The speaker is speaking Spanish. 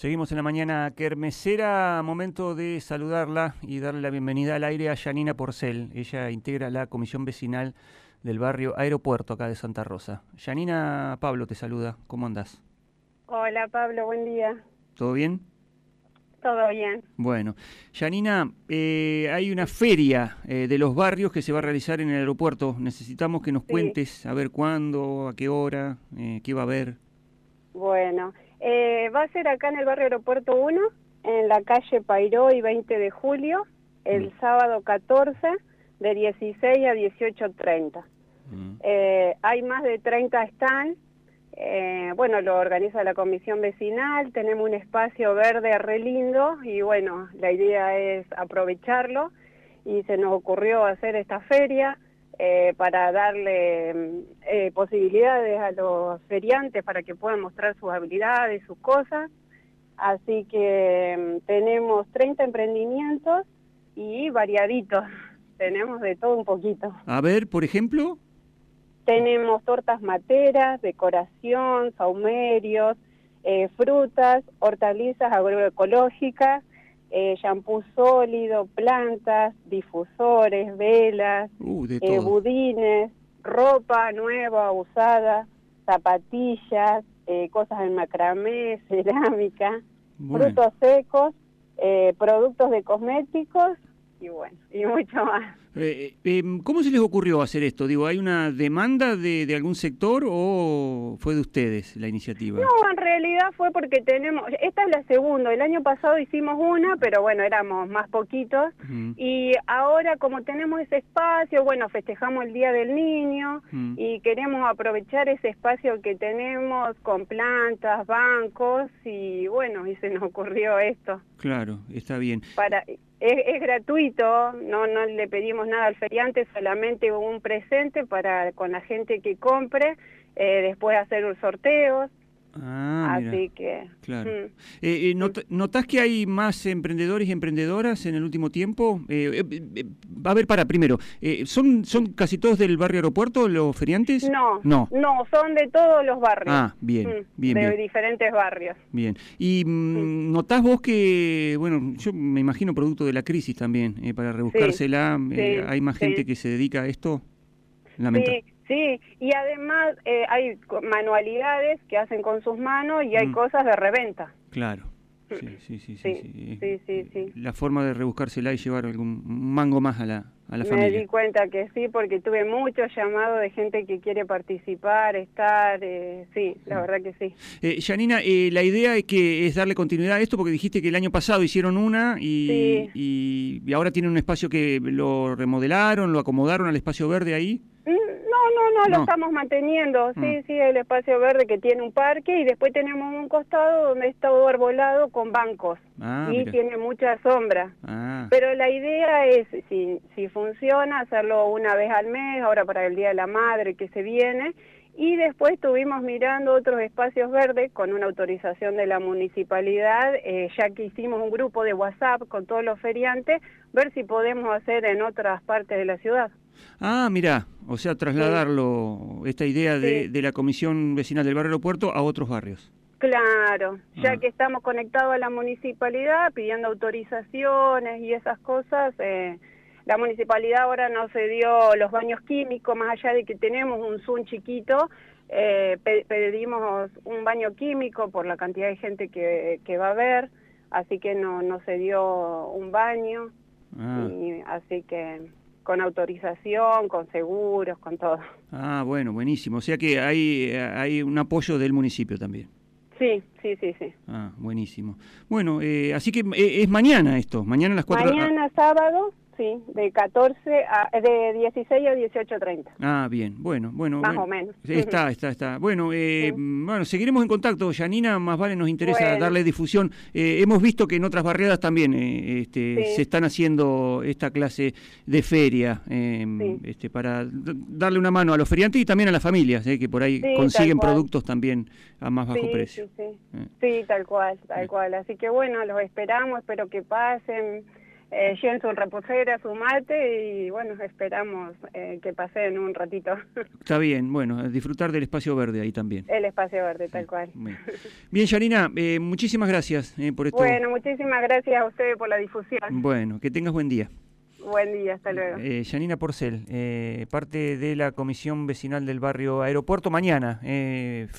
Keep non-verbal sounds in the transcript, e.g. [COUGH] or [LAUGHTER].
Seguimos en la mañana kermesera, momento de saludarla y darle la bienvenida al aire a Janina Porcel. Ella integra la comisión vecinal del barrio Aeropuerto acá de Santa Rosa. Janina, Pablo te saluda, ¿cómo andás? Hola Pablo, buen día. ¿Todo bien? Todo bien. Bueno, Janina, eh, hay una feria eh, de los barrios que se va a realizar en el aeropuerto. Necesitamos que nos cuentes a ver cuándo, a qué hora, eh, qué va a haber. Bueno, eh, va a ser acá en el barrio Aeropuerto 1, en la calle Pairó y 20 de julio, el mm. sábado 14, de 16 a 18.30. Mm. Eh, hay más de 30 stands, eh, bueno, lo organiza la comisión vecinal, tenemos un espacio verde re lindo y bueno, la idea es aprovecharlo y se nos ocurrió hacer esta feria. Eh, para darle eh, posibilidades a los feriantes para que puedan mostrar sus habilidades, sus cosas. Así que mm, tenemos 30 emprendimientos y variaditos. [LAUGHS] tenemos de todo un poquito. A ver, por ejemplo. Tenemos tortas materas, decoración, saumerios, eh, frutas, hortalizas agroecológicas, eh, shampoo sólido, plantas, difusores, velas, uh, eh, budines, ropa nueva, usada, zapatillas, eh, cosas en macramé, [LAUGHS] cerámica, frutos secos, eh, productos de cosméticos y bueno, y mucho más. Eh, eh, em, ¿Cómo se les ocurrió hacer esto? Digo, ¿hay una demanda de, de, algún sector o fue de ustedes la iniciativa? No, en realidad fue porque tenemos, esta es la segunda, el año pasado hicimos una, pero bueno, éramos más poquitos, y ahora como tenemos ese espacio, bueno, festejamos el Día del Niño y queremos aprovechar ese espacio que tenemos con plantas, bancos, y bueno, y se nos ocurrió esto. Claro, está bien. Para, es, gratuito, no, no le pedimos nada al feriante, solamente un presente para con la gente que compre, eh, después hacer un sorteo. Ah, Así que... Claro. Mm. Eh, eh, ¿Notás que hay más emprendedores y emprendedoras en el último tiempo? Eh, a ver, para, primero, ¿son, ¿son casi todos del barrio aeropuerto los feriantes? No, no, no son de todos los barrios. Ah, bien, mm, bien. De diferentes barrios. Bien. ¿Y mm, notás vos que, bueno, yo me imagino producto de la crisis también, para rebuscársela, hay más gente que se dedica a esto? Sí, Sí, y además eh, hay manualidades que hacen con sus manos y hay mm. cosas de reventa. Claro. Sí sí sí, sí, sí, sí, La forma de rebuscársela y llevar algún mango más a la, a la familia. Me di cuenta que sí, porque tuve muchos llamados de gente que quiere participar, estar, eh, sí, la verdad que sí. Eh, Janina, eh, la idea es que es darle continuidad a esto, porque dijiste que el año pasado hicieron una y, y, ahora tienen un espacio que lo remodelaron, lo acomodaron al espacio verde ahí. No, no, lo estamos manteniendo. Sí, mm. sí, el espacio verde que tiene un parque y después tenemos un costado donde está todo arbolado con bancos ah, y tiene mucha sombra. Ah. Pero la idea es, si, si funciona, hacerlo una vez al mes, ahora para el Día de la Madre que se viene. Y después estuvimos mirando otros espacios verdes con una autorización de la municipalidad, eh, ya que hicimos un grupo de WhatsApp con todos los feriantes, ver si podemos hacer en otras partes de la ciudad. Ah, mira, o sea, trasladarlo, esta idea de, la Comisión Vecinal del Barrio Aeropuerto a otros barrios. Claro, ya ah. que estamos conectados a la municipalidad pidiendo autorizaciones y esas cosas, eh, la municipalidad ahora nos dio los baños químicos, más allá de que tenemos un Zoom chiquito, eh, pedimos un baño químico por la cantidad de gente que, que va a haber, así que no, no se dio un baño, ah. y, así que con autorización, con seguros, con todo. Ah, bueno, buenísimo. O sea que hay, hay un apoyo del municipio también. Sí, sí, sí, sí. Ah, buenísimo. Bueno, eh, así que eh, es mañana esto, mañana a las 4 Mañana sábado sí, de 14 a, de 16 a 18.30. Ah, bien, bueno, bueno. Más o menos. Está, está, está. Bueno, eh, bueno, seguiremos en contacto, Yanina, más vale nos interesa darle difusión. Eh, hemos visto que en otras barriadas también eh, este, se están haciendo esta clase de feria este, para darle una mano a los feriantes y también a las familias, que por ahí consiguen productos también a más bajo precio. Sí, sí. sí, tal cual, tal cual. Así que bueno, los esperamos, espero que pasen eh, lleven su reposera, su mate y bueno, esperamos eh, que pasen un ratito. [LAUGHS] Está bien, bueno, disfrutar del espacio verde ahí también. El espacio verde, tal cual. Bien, Yanina, eh, muchísimas gracias eh, por esto. Bueno, muchísimas gracias a ustedes por la difusión. Bueno, que tengas buen día. Buen día, hasta luego. Eh, Yanina Porcel, parte de la Comisión Vecinal del Barrio Aeropuerto, mañana, feria